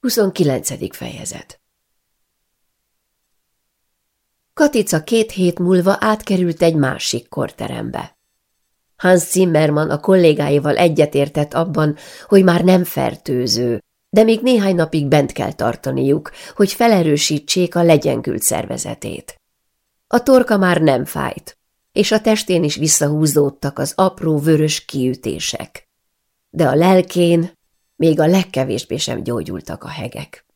29. fejezet Katica két hét múlva átkerült egy másik korterembe. Hans Zimmermann a kollégáival egyetértett abban, hogy már nem fertőző, de még néhány napig bent kell tartaniuk, hogy felerősítsék a legyengült szervezetét. A torka már nem fájt, és a testén is visszahúzódtak az apró vörös kiütések. De a lelkén még a legkevésbé sem gyógyultak a hegek.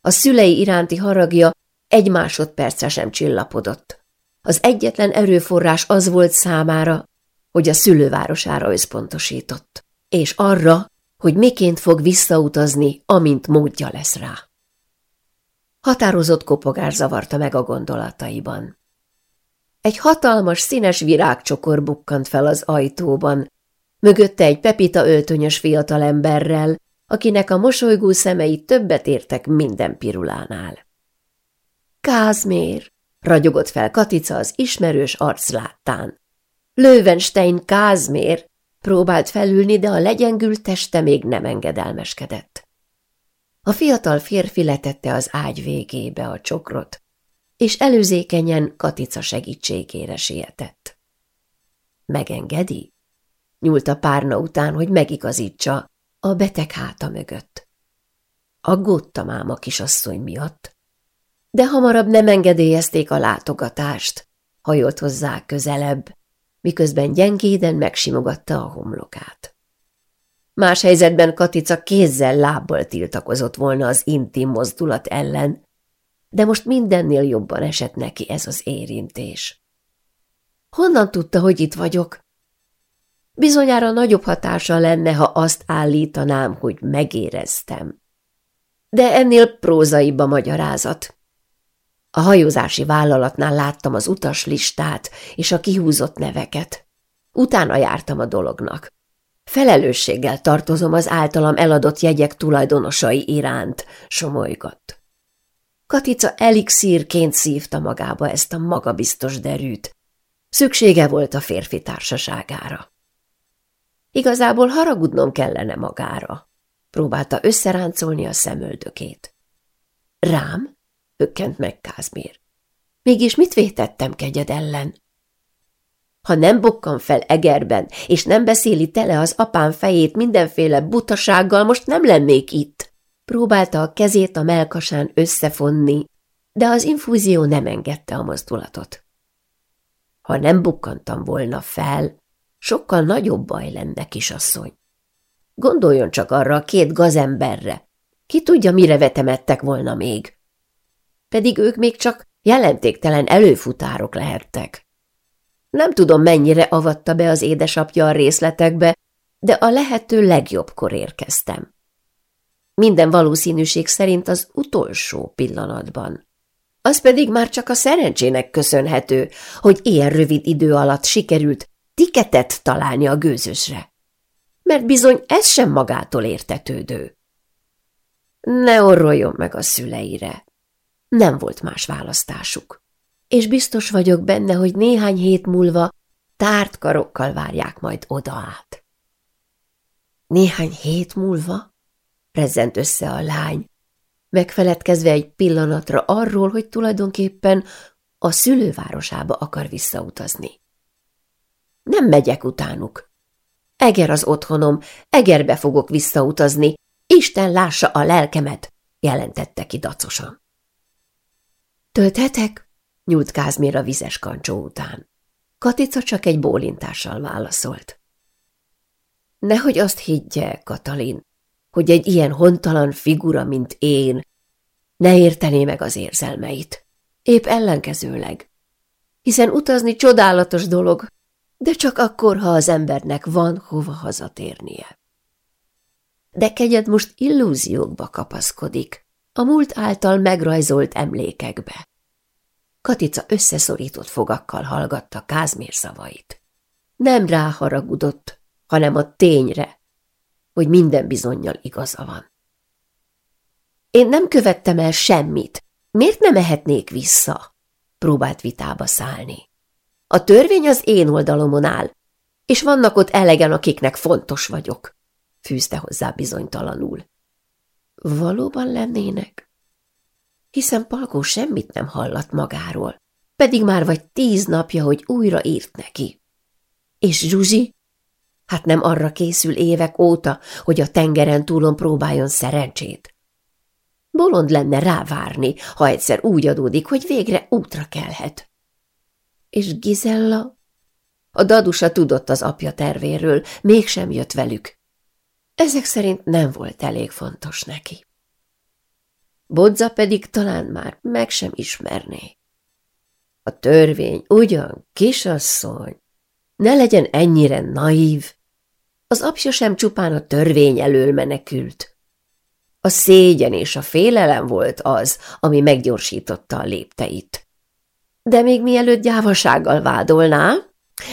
A szülei iránti haragja egy másodpercre sem csillapodott. Az egyetlen erőforrás az volt számára, hogy a szülővárosára összpontosított, és arra, hogy miként fog visszautazni, amint módja lesz rá. Határozott kopogás zavarta meg a gondolataiban. Egy hatalmas, színes virágcsokor bukkant fel az ajtóban, mögötte egy pepita öltönyös fiatalemberrel, akinek a mosolygó szemei többet értek minden pirulánál. Kázmér, ragyogott fel Katica az ismerős arc láttán. Löwenstein Kázmér próbált felülni, de a legyengült teste még nem engedelmeskedett. A fiatal férfi letette az ágy végébe a csokrot, és előzékenyen Katica segítségére sietett. Megengedi? Nyúlt a párna után, hogy megigazítsa a beteg háta mögött. Aggódtam ám a kisasszony miatt, de hamarabb nem engedélyezték a látogatást, hajolt hozzá közelebb, miközben gyengéden megsimogatta a homlokát. Más helyzetben Katica kézzel lábbal tiltakozott volna az intim mozdulat ellen, de most mindennél jobban esett neki ez az érintés. Honnan tudta, hogy itt vagyok? Bizonyára nagyobb hatása lenne, ha azt állítanám, hogy megéreztem. De ennél prózaibb a magyarázat. A hajózási vállalatnál láttam az utaslistát és a kihúzott neveket. Utána jártam a dolognak. Felelősséggel tartozom az általam eladott jegyek tulajdonosai iránt, somolygott. Katica elixírként szívta magába ezt a magabiztos derűt. Szüksége volt a férfi társaságára. Igazából haragudnom kellene magára. Próbálta összeráncolni a szemöldökét. Rám? Hökkent meg Kázmér. Mégis mit vétettem kegyed ellen? Ha nem bukkan fel egerben, és nem beszéli tele az apám fejét mindenféle butasággal, most nem lennék itt. Próbálta a kezét a melkasán összefonni, de az infúzió nem engedte a mozdulatot. Ha nem bukkantam volna fel, sokkal nagyobb baj lenne, kisasszony. Gondoljon csak arra a két gazemberre. Ki tudja, mire vetemettek volna még? Pedig ők még csak jelentéktelen előfutárok lehettek. Nem tudom, mennyire avatta be az édesapja a részletekbe, de a lehető legjobbkor érkeztem. Minden valószínűség szerint az utolsó pillanatban. Az pedig már csak a szerencsének köszönhető, hogy ilyen rövid idő alatt sikerült tiketet találni a gőzösre. Mert bizony ez sem magától értetődő. Ne orroljon meg a szüleire. Nem volt más választásuk. És biztos vagyok benne, hogy néhány hét múlva tárt karokkal várják majd oda át. Néhány hét múlva? Rezzent össze a lány, megfeledkezve egy pillanatra arról, hogy tulajdonképpen a szülővárosába akar visszautazni. Nem megyek utánuk. Eger az otthonom, Egerbe fogok visszautazni, Isten lássa a lelkemet, jelentette ki dacosan. Tölthetek? nyúlt Kázmér a vizes kancsó után. Katica csak egy bólintással válaszolt. Nehogy azt higgye, Katalin, hogy egy ilyen hontalan figura, mint én, ne értené meg az érzelmeit. Épp ellenkezőleg. Hiszen utazni csodálatos dolog, de csak akkor, ha az embernek van hova hazatérnie. De kegyed most illúziókba kapaszkodik, a múlt által megrajzolt emlékekbe. Katica összeszorított fogakkal hallgatta Kázmér szavait. Nem ráharagudott, hanem a tényre, hogy minden bizonyal igaza van. Én nem követtem el semmit. Miért nem mehetnék vissza? Próbált vitába szállni. A törvény az én oldalomon áll, és vannak ott elegen, akiknek fontos vagyok, fűzte hozzá bizonytalanul. valóban lennének? Hiszen Palkó semmit nem hallat magáról, pedig már vagy tíz napja, hogy újra írt neki. És Zsuzsi? Hát nem arra készül évek óta, hogy a tengeren túlon próbáljon szerencsét. Bolond lenne rávárni, ha egyszer úgy adódik, hogy végre útra kelhet. És Gizella? A dadusa tudott az apja tervéről, mégsem jött velük. Ezek szerint nem volt elég fontos neki. Bodza pedig talán már meg sem ismerné. A törvény ugyan, kisasszony, ne legyen ennyire naív. Az apja sem csupán a törvény elől menekült. A szégyen és a félelem volt az, ami meggyorsította a lépteit. De még mielőtt gyávasággal vádolná,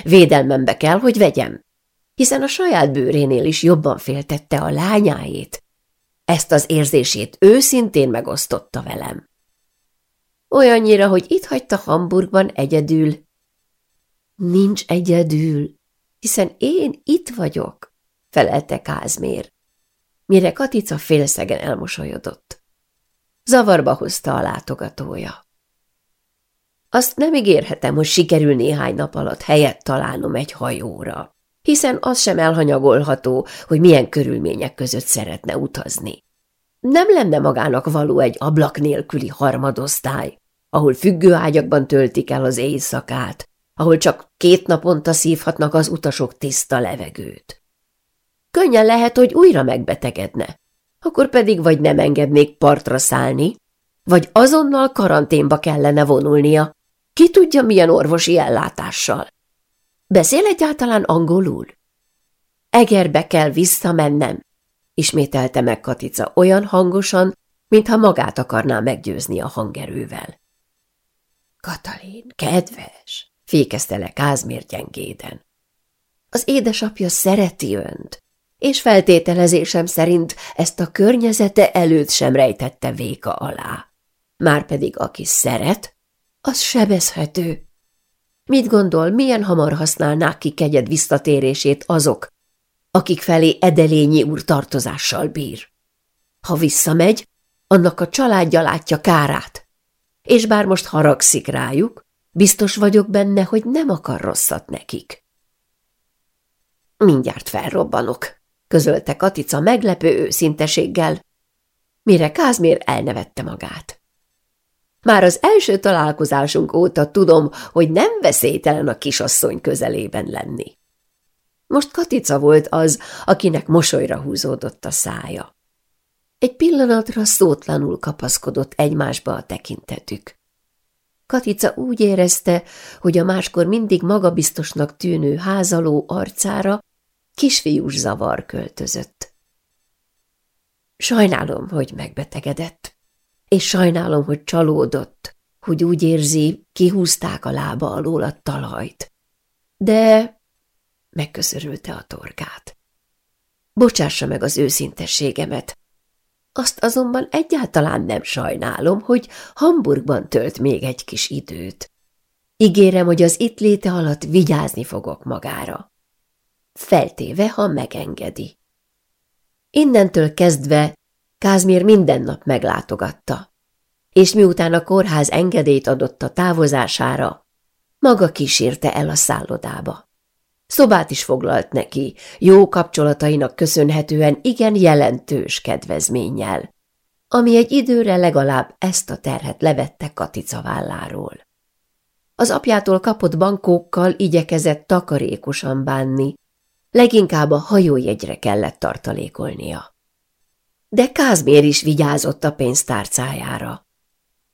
védelmembe kell, hogy vegyem, hiszen a saját bőrénél is jobban féltette a lányáét. Ezt az érzését őszintén megosztotta velem. Olyannyira, hogy itt hagyta Hamburgban egyedül. Nincs egyedül, hiszen én itt vagyok, felelte Kázmér, mire Katica félszegen elmosolyodott. Zavarba hozta a látogatója. Azt nem ígérhetem, hogy sikerül néhány nap alatt helyet találnom egy hajóra, hiszen az sem elhanyagolható, hogy milyen körülmények között szeretne utazni. Nem lenne magának való egy ablak nélküli harmadosztály, ahol függőágyakban töltik el az éjszakát, ahol csak két naponta szívhatnak az utasok tiszta levegőt. Könnyen lehet, hogy újra megbetegedne, akkor pedig vagy nem engednék partra szállni, vagy azonnal karanténba kellene vonulnia, ki tudja milyen orvosi ellátással. Beszél egyáltalán angolul? Egerbe kell visszamennem, ismételte meg Katica olyan hangosan, mintha magát akarná meggyőzni a hangerővel. Katalin, kedves, fékezte le Kázmér gyengéden. Az édesapja szereti önt, és feltételezésem szerint ezt a környezete előtt sem rejtette véka alá. Márpedig aki szeret, az sebezhető. Mit gondol, milyen hamar használnák ki kegyed visszatérését azok, akik felé Edelényi úr tartozással bír? Ha visszamegy, annak a családja látja kárát, és bár most haragszik rájuk, biztos vagyok benne, hogy nem akar rosszat nekik. Mindjárt felrobbanok, közölte Katica meglepő őszinteséggel, mire Kázmér elnevette magát. Már az első találkozásunk óta tudom, hogy nem veszélytelen a kisasszony közelében lenni. Most Katica volt az, akinek mosolyra húzódott a szája. Egy pillanatra szótlanul kapaszkodott egymásba a tekintetük. Katica úgy érezte, hogy a máskor mindig magabiztosnak tűnő házaló arcára kisfiús zavar költözött. Sajnálom, hogy megbetegedett, és sajnálom, hogy csalódott, hogy úgy érzi, kihúzták a lába alól a talajt. De megköszörülte a torkát. Bocsássa meg az őszintességemet, azt azonban egyáltalán nem sajnálom, hogy Hamburgban tölt még egy kis időt. Ígérem, hogy az itt léte alatt vigyázni fogok magára. Feltéve, ha megengedi. Innentől kezdve Kázmér minden nap meglátogatta, és miután a kórház engedélyt adott a távozására, maga kísérte el a szállodába. Szobát is foglalt neki, jó kapcsolatainak köszönhetően igen jelentős kedvezménnyel, ami egy időre legalább ezt a terhet levette Katica válláról. Az apjától kapott bankókkal igyekezett takarékosan bánni, leginkább a hajójegyre kellett tartalékolnia. De Kázmér is vigyázott a pénztárcájára.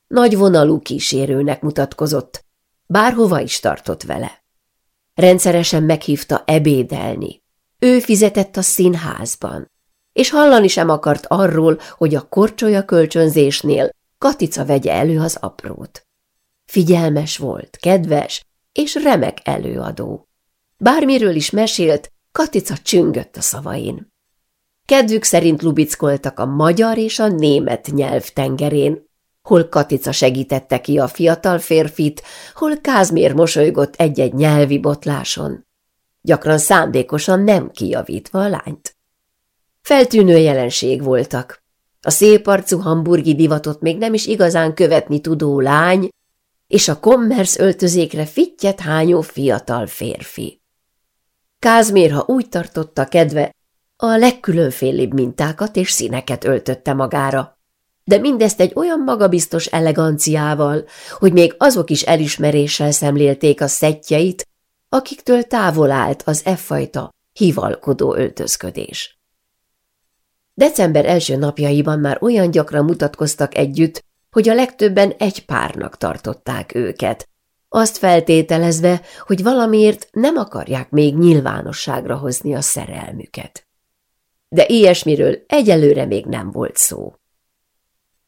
Nagy vonalú kísérőnek mutatkozott, bárhova is tartott vele. Rendszeresen meghívta ebédelni. Ő fizetett a színházban, és hallani sem akart arról, hogy a korcsolya kölcsönzésnél Katica vegye elő az aprót. Figyelmes volt, kedves és remek előadó. Bármiről is mesélt, Katica csüngött a szavain. Kedvük szerint lubickoltak a magyar és a német nyelv tengerén, hol Katica segítette ki a fiatal férfit, hol Kázmér mosolygott egy-egy nyelvi botláson, gyakran szándékosan nem kijavítva a lányt. Feltűnő jelenség voltak. a szép arcú hamburgi divatot még nem is igazán követni tudó lány, és a kommersz öltözékre fittyet hányó fiatal férfi. Kázmér, ha úgy tartotta kedve, a legkülönfélibb mintákat és színeket öltötte magára, de mindezt egy olyan magabiztos eleganciával, hogy még azok is elismeréssel szemlélték a szettjeit, akiktől távol állt az e fajta hivalkodó öltözködés. December első napjaiban már olyan gyakran mutatkoztak együtt, hogy a legtöbben egy párnak tartották őket, azt feltételezve, hogy valamiért nem akarják még nyilvánosságra hozni a szerelmüket. De ilyesmiről egyelőre még nem volt szó.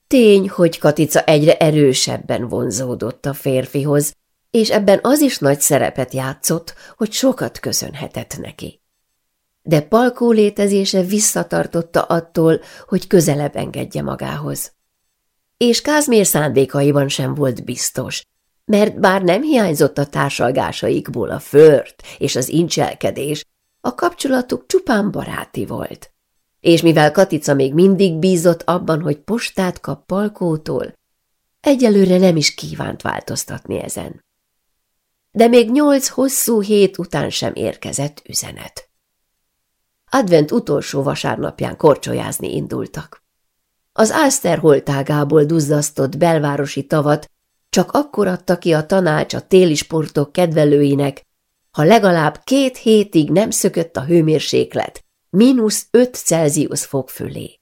Tény, hogy Katica egyre erősebben vonzódott a férfihoz, és ebben az is nagy szerepet játszott, hogy sokat köszönhetett neki. De Palkó létezése visszatartotta attól, hogy közelebb engedje magához. És Kázmér szándékaiban sem volt biztos, mert bár nem hiányzott a társalgásaikból a fört és az incselkedés, a kapcsolatuk csupán baráti volt. És mivel Katica még mindig bízott abban, hogy postát kap Palkótól, egyelőre nem is kívánt változtatni ezen. De még nyolc hosszú hét után sem érkezett üzenet. Advent utolsó vasárnapján korcsolyázni indultak. Az Ászter holtágából duzzasztott belvárosi tavat csak akkor adta ki a tanács a téli sportok kedvelőinek, ha legalább két hétig nem szökött a hőmérséklet, mínusz 5 Celsius fok fölé.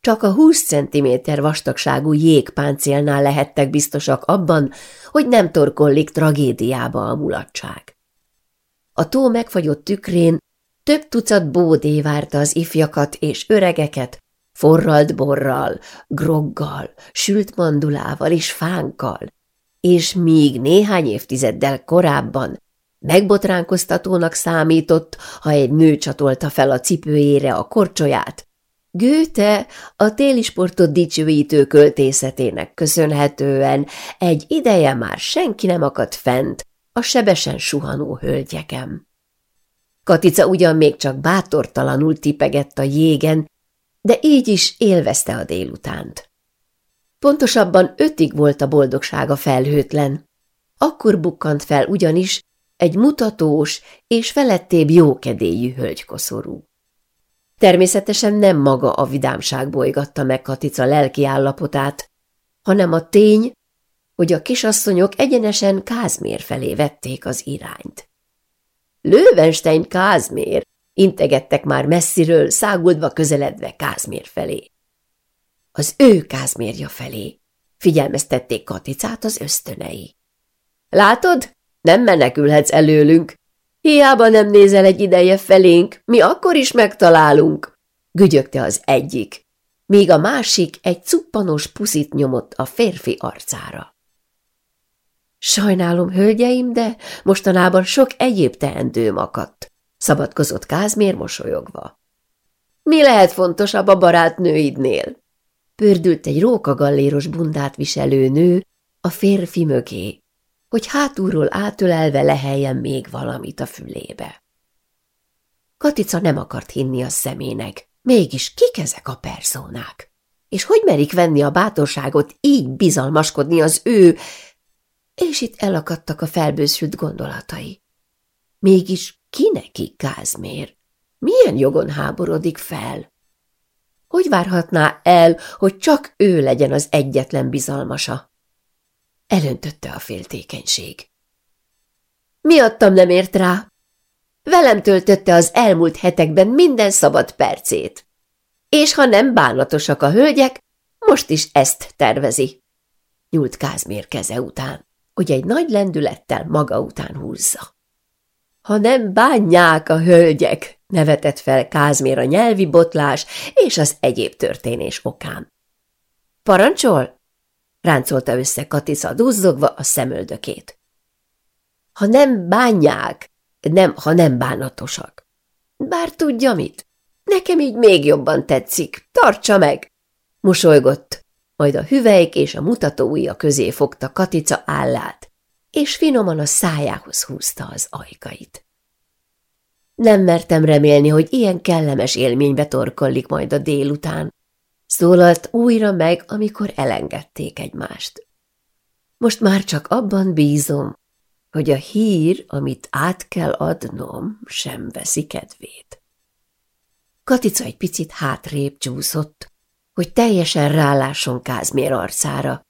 Csak a 20 cm vastagságú jégpáncélnál lehettek biztosak abban, hogy nem torkollik tragédiába a mulatság. A tó megfagyott tükrén több tucat bódé várta az ifjakat és öregeket, forralt borral, groggal, sült mandulával és fánkkal, és míg néhány évtizeddel korábban megbotránkoztatónak számított, ha egy nő csatolta fel a cipőjére a korcsolyát, Gőte a téli sportot dicsőítő költészetének köszönhetően egy ideje már senki nem akadt fent a sebesen suhanó hölgyeken. Katica ugyan még csak bátortalanul tipegett a jégen, de így is élvezte a délutánt. Pontosabban ötig volt a boldogsága felhőtlen. Akkor bukkant fel ugyanis egy mutatós és felettébb jókedélyű hölgykoszorú. Természetesen nem maga a vidámság bolygatta meg Katica lelki állapotát, hanem a tény, hogy a kisasszonyok egyenesen Kázmér felé vették az irányt. Löwenstein Kázmér, integettek már messziről, száguldva közeledve Kázmér felé. Az ő Kázmérja felé, figyelmeztették Katicát az ösztönei. Látod, nem menekülhetsz előlünk, Hiába nem nézel egy ideje felénk, mi akkor is megtalálunk, gügyögte az egyik, míg a másik egy cuppanos puszit nyomott a férfi arcára. Sajnálom, hölgyeim, de mostanában sok egyéb teendőm akadt, szabadkozott Kázmér mosolyogva. Mi lehet fontosabb a barátnőidnél? Pördült egy rókagalléros bundát viselő nő a férfi mögé, hogy hátulról átölelve leheljen még valamit a fülébe. Katica nem akart hinni a szemének, mégis kik ezek a perszónák? És hogy merik venni a bátorságot így bizalmaskodni az ő, és itt elakadtak a felbőszült gondolatai. Mégis ki neki Kázmér? Milyen jogon háborodik fel? Hogy várhatná el, hogy csak ő legyen az egyetlen bizalmasa? Elöntötte a féltékenység. Miattam nem ért rá. Velem töltötte az elmúlt hetekben minden szabad percét. És ha nem bánatosak a hölgyek, most is ezt tervezi. Nyúlt Kázmér keze után, hogy egy nagy lendülettel maga után húzza. Ha nem bánják a hölgyek, nevetett fel Kázmér a nyelvi botlás és az egyéb történés okán. Parancsol? Ráncolta össze Katica duzzogva a szemöldökét. Ha nem bánják, nem, ha nem bánatosak. Bár tudja mit, nekem így még jobban tetszik, tartsa meg! Mosolygott, majd a hüvelyk és a mutató ujja közé fogta Katica állát, és finoman a szájához húzta az ajkait. Nem mertem remélni, hogy ilyen kellemes élménybe torkollik majd a délután, Szólalt újra meg, amikor elengedték egymást. Most már csak abban bízom, hogy a hír, amit át kell adnom, sem veszi kedvét. Katica egy picit hátrébb csúszott, hogy teljesen rálásson Kázmér arcára,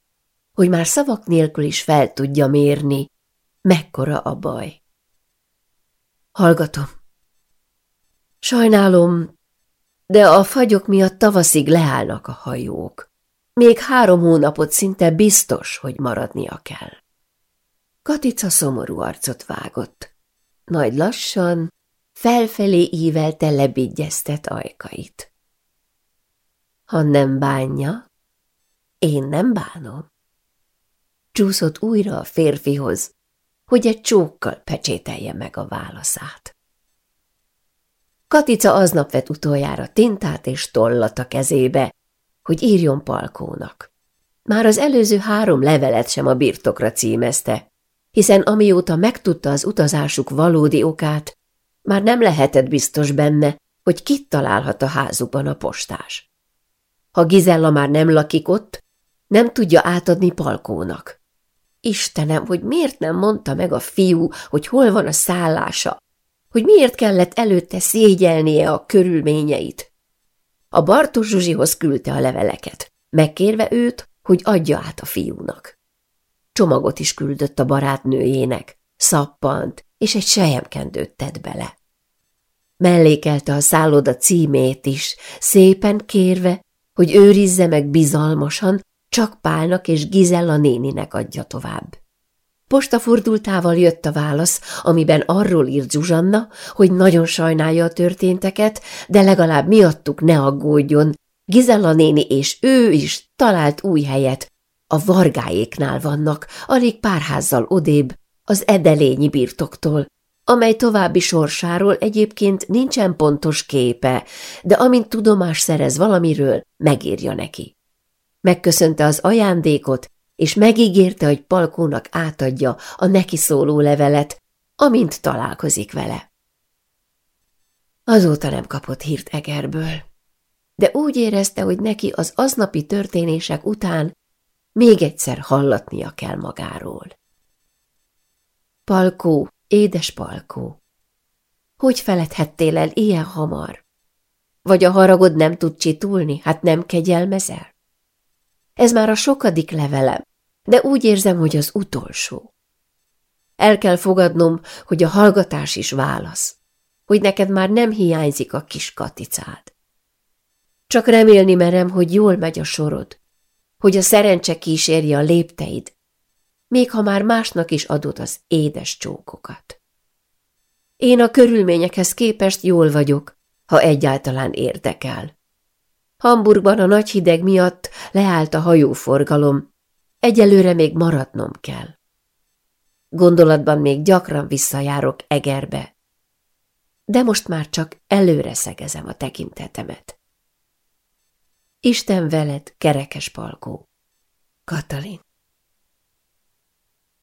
hogy már szavak nélkül is fel tudja mérni, mekkora a baj. Hallgatom. Sajnálom, de a fagyok miatt tavaszig leállnak a hajók. Még három hónapot szinte biztos, hogy maradnia kell. Katica szomorú arcot vágott. Nagy lassan, felfelé ívelte lebigyeztet ajkait. Ha nem bánja, én nem bánom. Csúszott újra a férfihoz, hogy egy csókkal pecsételje meg a válaszát. Katica aznap vett utoljára tintát és tollat a kezébe, hogy írjon Palkónak. Már az előző három levelet sem a birtokra címezte, hiszen amióta megtudta az utazásuk valódi okát, már nem lehetett biztos benne, hogy kit találhat a házukban a postás. Ha Gizella már nem lakik ott, nem tudja átadni Palkónak. Istenem, hogy miért nem mondta meg a fiú, hogy hol van a szállása, hogy miért kellett előtte szégyelnie a körülményeit. A Bartos Zsuzsihoz küldte a leveleket, megkérve őt, hogy adja át a fiúnak. Csomagot is küldött a barátnőjének, szappant, és egy sejemkendőt tett bele. Mellékelte a szálloda címét is, szépen kérve, hogy őrizze meg bizalmasan, csak Pálnak és Gizella néninek adja tovább. Postafordultával jött a válasz, amiben arról írt Zsuzsanna, hogy nagyon sajnálja a történteket, de legalább miattuk ne aggódjon. Gizella néni és ő is talált új helyet. A vargáéknál vannak, alig pár házzal odébb, az edelényi birtoktól, amely további sorsáról egyébként nincsen pontos képe, de amint tudomás szerez valamiről, megírja neki. Megköszönte az ajándékot, és megígérte, hogy Palkónak átadja a neki szóló levelet, amint találkozik vele. Azóta nem kapott hírt Egerből, de úgy érezte, hogy neki az aznapi történések után még egyszer hallatnia kell magáról. Palkó, édes Palkó, hogy feledhettél el ilyen hamar? Vagy a haragod nem tud csitulni, hát nem kegyelmezel? Ez már a sokadik levelem, de úgy érzem, hogy az utolsó. El kell fogadnom, hogy a hallgatás is válasz, hogy neked már nem hiányzik a kis katicád. Csak remélni merem, hogy jól megy a sorod, hogy a szerencse kísérje a lépteid, még ha már másnak is adod az édes csókokat. Én a körülményekhez képest jól vagyok, ha egyáltalán érdekel. Hamburgban a nagy hideg miatt leállt a hajóforgalom, egyelőre még maradnom kell. Gondolatban még gyakran visszajárok Egerbe, de most már csak előre szegezem a tekintetemet. Isten veled, kerekes palkó. Katalin